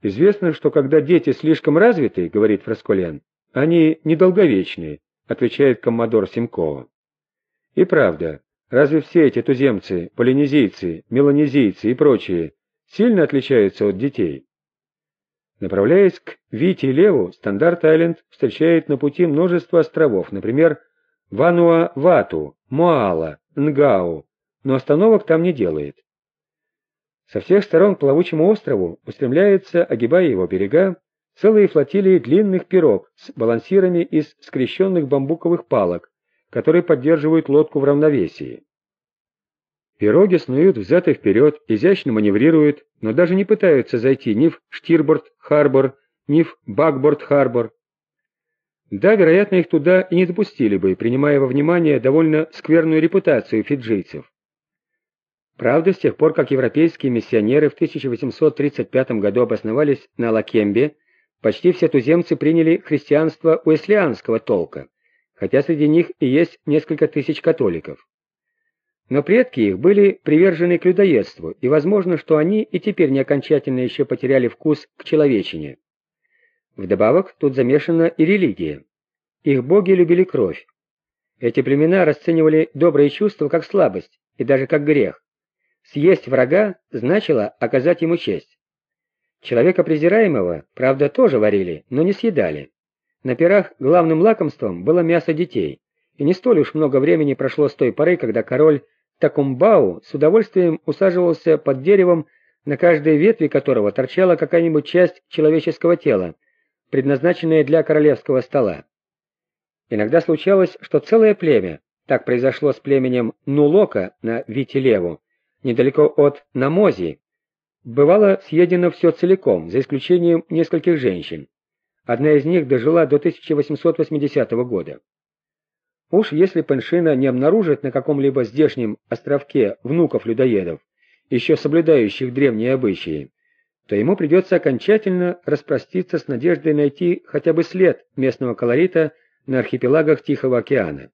Известно, что когда дети слишком развиты, говорит Фрасколен, они недолговечные, отвечает коммодор Симкова. И правда, разве все эти туземцы, полинезийцы, меланезийцы и прочие сильно отличаются от детей? Направляясь к Вите Леву, Стандарт-Айленд встречает на пути множество островов, например, Вануа-Вату, Моала, Нгау, но остановок там не делает. Со всех сторон к плавучему острову устремляется, огибая его берега, целые флотилии длинных пирог с балансирами из скрещенных бамбуковых палок, которые поддерживают лодку в равновесии. Пироги снуют взад и вперед, изящно маневрируют, но даже не пытаются зайти ни в Штирборд-Харбор, ни в Бакборд-Харбор. Да, вероятно, их туда и не допустили бы, принимая во внимание довольно скверную репутацию фиджийцев. Правда, с тех пор, как европейские миссионеры в 1835 году обосновались на Лакембе, почти все туземцы приняли христианство уэслианского толка, хотя среди них и есть несколько тысяч католиков. Но предки их были привержены к людоедству, и возможно, что они и теперь не окончательно еще потеряли вкус к человечине. Вдобавок, тут замешана и религия. Их боги любили кровь. Эти племена расценивали добрые чувства как слабость и даже как грех. Съесть врага значило оказать ему честь. Человека презираемого, правда, тоже варили, но не съедали. На пирах главным лакомством было мясо детей, и не столь уж много времени прошло с той поры, когда король Такумбау с удовольствием усаживался под деревом, на каждой ветви которого торчала какая-нибудь часть человеческого тела, предназначенная для королевского стола. Иногда случалось, что целое племя, так произошло с племенем Нулока на Витилеву, недалеко от Намози, бывало съедено все целиком, за исключением нескольких женщин. Одна из них дожила до 1880 года. Уж если Пеншина не обнаружит на каком-либо здешнем островке внуков-людоедов, еще соблюдающих древние обычаи, то ему придется окончательно распроститься с надеждой найти хотя бы след местного колорита на архипелагах Тихого океана.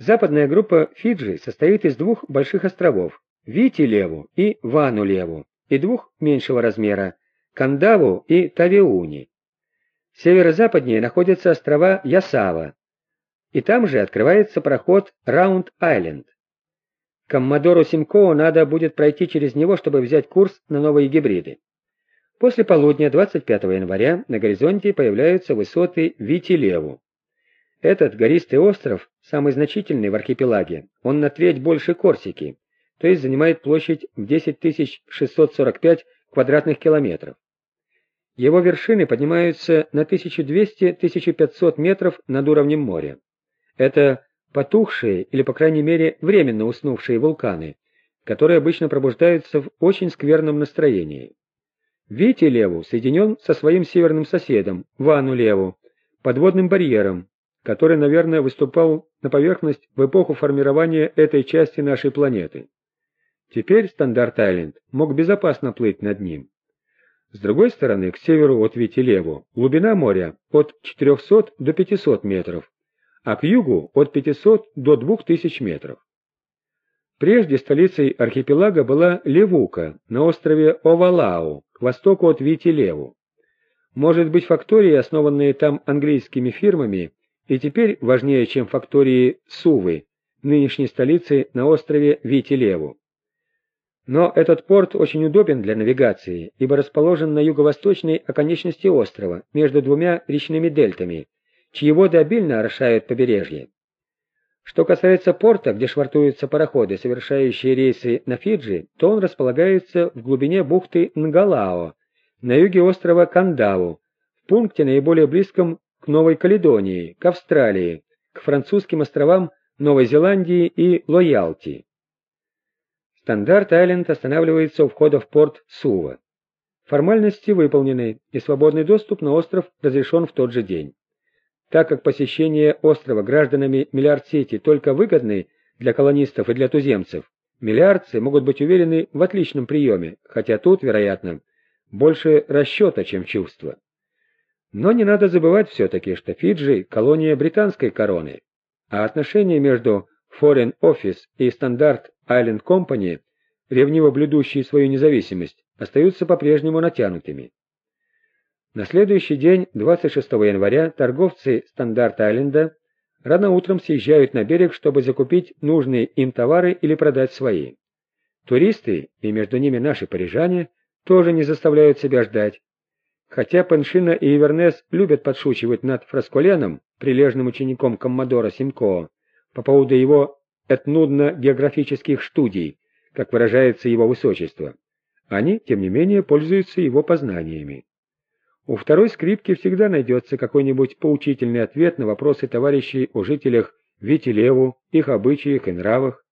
Западная группа Фиджи состоит из двух больших островов – Вити-Леву и Вану-Леву, и двух меньшего размера – Кандаву и Тавиуни. Северо-западнее находятся острова Ясава, и там же открывается проход Раунд-Айленд. Коммодору Симкоу надо будет пройти через него, чтобы взять курс на новые гибриды. После полудня 25 января на горизонте появляются высоты Вити-Леву. Этот гористый остров, самый значительный в архипелаге, он на треть больше Корсики, то есть занимает площадь в 10 645 квадратных километров. Его вершины поднимаются на 1200-1500 метров над уровнем моря. Это потухшие или, по крайней мере, временно уснувшие вулканы, которые обычно пробуждаются в очень скверном настроении. Вити-Леву соединен со своим северным соседом, Вану-Леву, подводным барьером, который, наверное, выступал на поверхность в эпоху формирования этой части нашей планеты. Теперь Стандарт-Айленд мог безопасно плыть над ним. С другой стороны, к северу от Витилеву, глубина моря от 400 до 500 метров, а к югу от 500 до 2000 метров. Прежде столицей архипелага была Левука на острове Овалау, к востоку от Витилеву. Может быть, фактории, основанные там английскими фирмами, и теперь важнее, чем фактории Сувы, нынешней столицы на острове Витилеву. Но этот порт очень удобен для навигации, ибо расположен на юго-восточной оконечности острова, между двумя речными дельтами, чьи воды обильно орошают побережье. Что касается порта, где швартуются пароходы, совершающие рейсы на Фиджи, то он располагается в глубине бухты Нгалао, на юге острова Кандаву, в пункте наиболее близком к Новой Каледонии, к Австралии, к французским островам Новой Зеландии и Лоялти. Стандарт-Айленд останавливается у входа в порт Сува. Формальности выполнены, и свободный доступ на остров разрешен в тот же день. Так как посещение острова гражданами Миллиард-Сити только выгодны для колонистов и для туземцев, миллиардцы могут быть уверены в отличном приеме, хотя тут, вероятно, больше расчета, чем чувства. Но не надо забывать все-таки, что Фиджи – колония британской короны, а отношения между Foreign Office и Standard Island Company, ревниво блюдущие свою независимость, остаются по-прежнему натянутыми. На следующий день, 26 января, торговцы Стандарт-Айленда рано утром съезжают на берег, чтобы закупить нужные им товары или продать свои. Туристы, и между ними наши парижане, тоже не заставляют себя ждать. Хотя Паншина и Ивернес любят подшучивать над Фрасколеном, прилежным учеником коммодора Симкоо, по поводу его этнудно-географических студий, как выражается его высочество, они, тем не менее, пользуются его познаниями. У второй скрипки всегда найдется какой-нибудь поучительный ответ на вопросы товарищей о жителях Витилеву, их обычаях и нравах.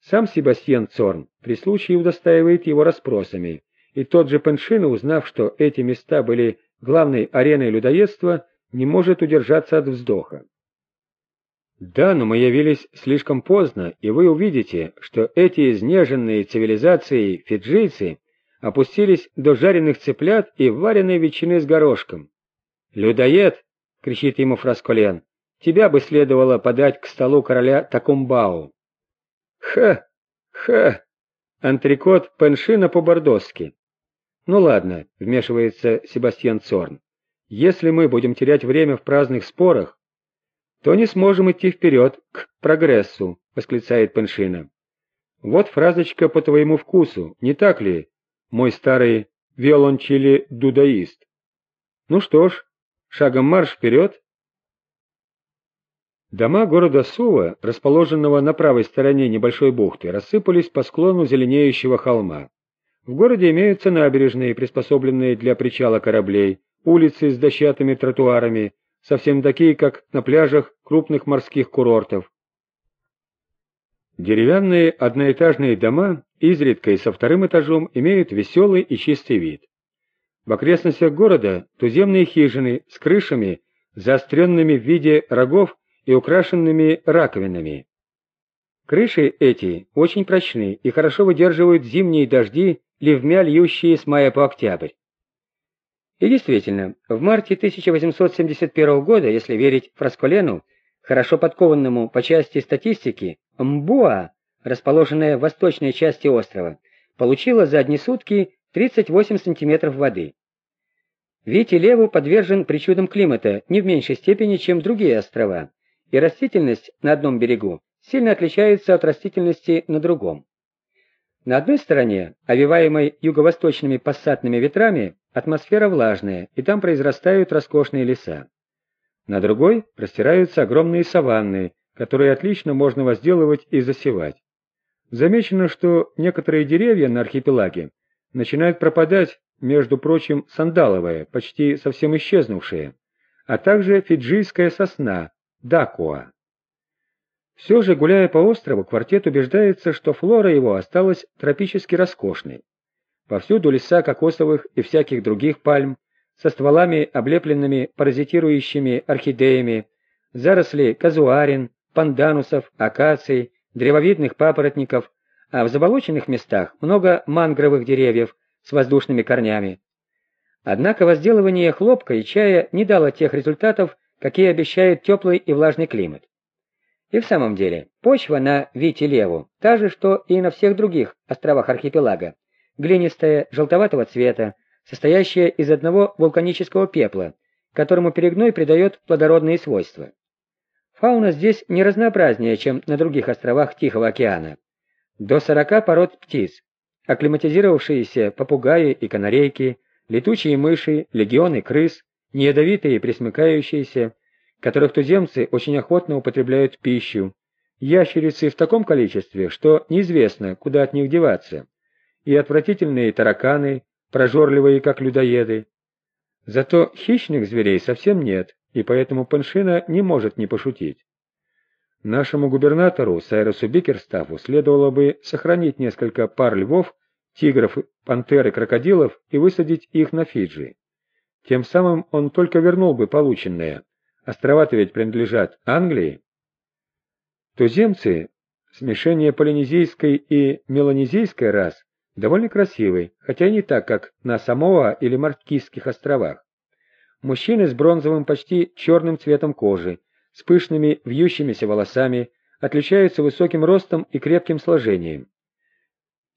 Сам Себастьян Цорн при случае удостаивает его расспросами, и тот же Пеншина, узнав, что эти места были главной ареной людоедства, не может удержаться от вздоха. Да, но мы явились слишком поздно, и вы увидите, что эти изнеженные цивилизацией фиджийцы опустились до жареных цыплят и вареной ветчины с горошком. «Людоед!» — кричит ему Фрасколен. «Тебя бы следовало подать к столу короля Такумбау». «Ха! Ха! Антрикот пеншина по-бордоски». «Ну ладно», — вмешивается Себастьян Цорн. «Если мы будем терять время в праздных спорах, то не сможем идти вперед к прогрессу», — восклицает Пеншина. «Вот фразочка по твоему вкусу, не так ли, мой старый виолончели-дудаист. Ну что ж, шагом марш вперед. Дома города Сува, расположенного на правой стороне небольшой бухты, рассыпались по склону зеленеющего холма. В городе имеются набережные, приспособленные для причала кораблей, улицы с дощатыми тротуарами, совсем такие, как на пляжах крупных морских курортов. Деревянные одноэтажные дома, изредка и со вторым этажом, имеют веселый и чистый вид. В окрестностях города туземные хижины с крышами, заостренными в виде рогов и украшенными раковинами. Крыши эти очень прочны и хорошо выдерживают зимние дожди, ливмя льющие с мая по октябрь. И действительно, в марте 1871 года, если верить Фрасколену, хорошо подкованному по части статистики, Мбуа, расположенная в восточной части острова, получила за одни сутки 38 сантиметров воды. Вити Леву подвержен причудам климата не в меньшей степени, чем другие острова, и растительность на одном берегу сильно отличается от растительности на другом. На одной стороне, овиваемой юго-восточными пассатными ветрами, атмосфера влажная, и там произрастают роскошные леса. На другой простираются огромные саванны, которые отлично можно возделывать и засевать. Замечено, что некоторые деревья на архипелаге начинают пропадать, между прочим, сандаловая, почти совсем исчезнувшая, а также фиджийская сосна, дакуа. Все же, гуляя по острову, квартет убеждается, что флора его осталась тропически роскошной. Повсюду леса кокосовых и всяких других пальм, со стволами, облепленными паразитирующими орхидеями, заросли казуарин, панданусов, акаций, древовидных папоротников, а в заболоченных местах много мангровых деревьев с воздушными корнями. Однако возделывание хлопка и чая не дало тех результатов, какие обещает теплый и влажный климат. И в самом деле, почва на Вити-Леву та же, что и на всех других островах архипелага, глинистая, желтоватого цвета, состоящая из одного вулканического пепла, которому перегной придает плодородные свойства. Фауна здесь не разнообразнее, чем на других островах Тихого океана. До 40 пород птиц, акклиматизировавшиеся попугаи и канарейки, летучие мыши, легионы крыс, неядовитые пресмыкающиеся, которых туземцы очень охотно употребляют в пищу, ящерицы в таком количестве, что неизвестно, куда от них деваться, и отвратительные тараканы, прожорливые как людоеды. Зато хищных зверей совсем нет, и поэтому Паншина не может не пошутить. Нашему губернатору Сайрусу Бикерстафу следовало бы сохранить несколько пар львов, тигров, пантер и крокодилов и высадить их на Фиджи. Тем самым он только вернул бы полученное. Острова-то ведь принадлежат Англии. Туземцы, смешение полинезийской и меланезийской рас, довольно красивый, хотя не так, как на Самоа или Маркизских островах. Мужчины с бронзовым почти черным цветом кожи, с пышными вьющимися волосами, отличаются высоким ростом и крепким сложением.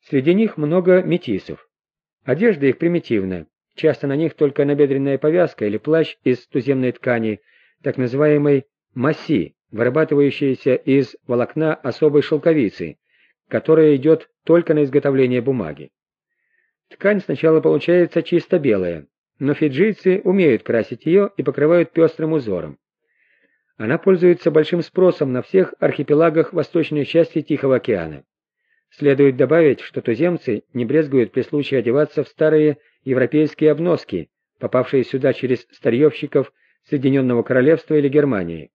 Среди них много метисов. Одежда их примитивна, часто на них только набедренная повязка или плащ из туземной ткани, так называемой масси, вырабатывающаяся из волокна особой шелковицы, которая идет только на изготовление бумаги. Ткань сначала получается чисто белая, но фиджийцы умеют красить ее и покрывают пестрым узором. Она пользуется большим спросом на всех архипелагах восточной части Тихого океана. Следует добавить, что туземцы не брезгуют при случае одеваться в старые европейские обноски, попавшие сюда через старьевщиков Соединенного Королевства или Германии.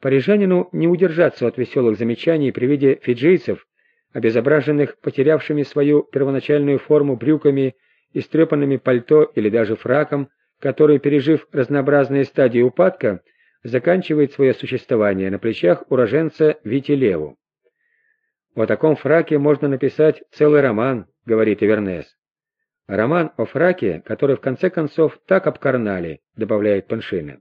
Парижанину не удержаться от веселых замечаний при виде фиджийцев, обезображенных потерявшими свою первоначальную форму брюками, истрепанными пальто или даже фраком, который, пережив разнообразные стадии упадка, заканчивает свое существование на плечах уроженца Витилеву. «О таком фраке можно написать целый роман», — говорит Ивернес. «Роман о фраке, который в конце концов так обкарнали», — добавляет Паншина.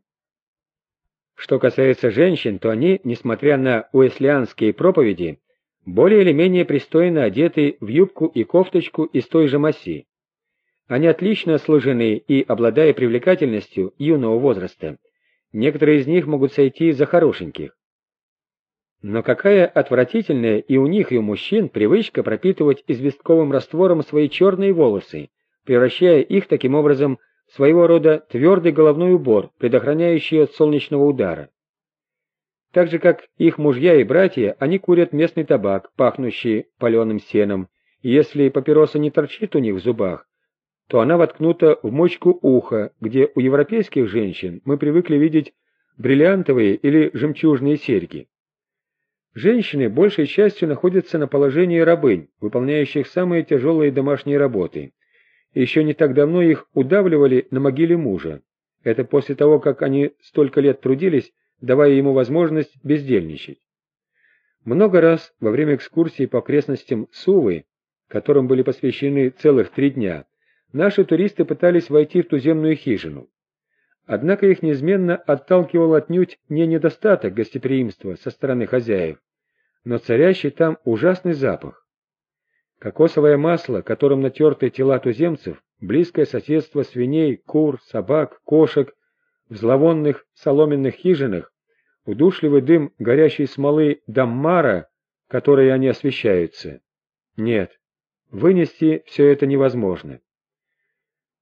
Что касается женщин, то они, несмотря на уэслианские проповеди, более или менее пристойно одеты в юбку и кофточку из той же масси. Они отлично сложены и, обладая привлекательностью юного возраста, некоторые из них могут сойти за хорошеньких. Но какая отвратительная и у них, и у мужчин привычка пропитывать известковым раствором свои черные волосы, превращая их таким образом в своего рода твердый головной убор, предохраняющий от солнечного удара. Так же, как их мужья и братья, они курят местный табак, пахнущий паленым сеном, и если папироса не торчит у них в зубах, то она воткнута в мочку уха, где у европейских женщин мы привыкли видеть бриллиантовые или жемчужные серьги. Женщины большей частью находятся на положении рабынь, выполняющих самые тяжелые домашние работы. Еще не так давно их удавливали на могиле мужа. Это после того, как они столько лет трудились, давая ему возможность бездельничать. Много раз во время экскурсии по окрестностям Сувы, которым были посвящены целых три дня, наши туристы пытались войти в туземную хижину. Однако их неизменно отталкивал отнюдь не недостаток гостеприимства со стороны хозяев, но царящий там ужасный запах. Кокосовое масло, которым натерты тела туземцев, близкое соседство свиней, кур, собак, кошек, в зловонных соломенных хижинах, удушливый дым горящей смолы даммара, которой они освещаются. Нет, вынести все это невозможно.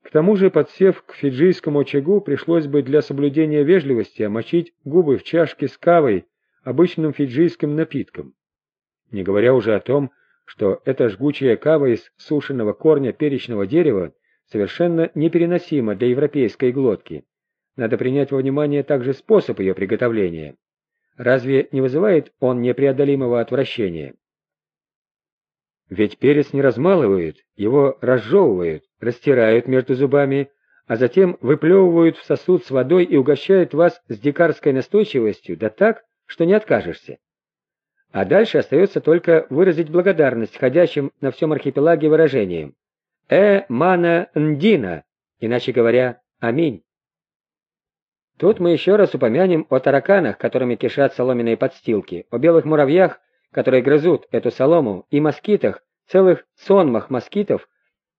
К тому же, подсев к фиджийскому очагу, пришлось бы для соблюдения вежливости омочить губы в чашке с кавой, обычным фиджийским напитком. Не говоря уже о том, что эта жгучая кава из сушеного корня перечного дерева совершенно непереносима для европейской глотки. Надо принять во внимание также способ ее приготовления. Разве не вызывает он непреодолимого отвращения? Ведь перец не размалывают, его разжевывают, растирают между зубами, а затем выплевывают в сосуд с водой и угощают вас с дикарской настойчивостью, да так, что не откажешься. А дальше остается только выразить благодарность ходящим на всем архипелаге выражением «Э мана ндина», иначе говоря, «Аминь». Тут мы еще раз упомянем о тараканах, которыми кишат соломенные подстилки, о белых муравьях, которые грызут эту солому, и москитах, целых сонмах москитов,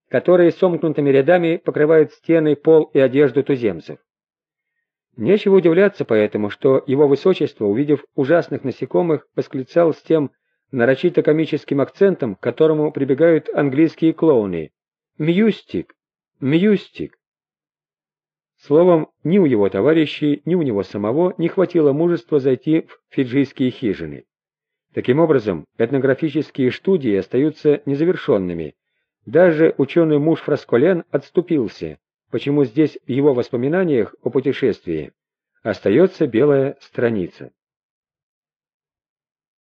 которые сомкнутыми рядами покрывают стены, пол и одежду туземцев. Нечего удивляться поэтому, что его высочество, увидев ужасных насекомых, восклицал с тем нарочито комическим акцентом, к которому прибегают английские клоуны. «Мьюстик! Мьюстик!» Словом, ни у его товарищей, ни у него самого не хватило мужества зайти в фиджийские хижины. Таким образом, этнографические студии остаются незавершенными. Даже ученый муж Фрасколен отступился, почему здесь в его воспоминаниях о путешествии остается белая страница.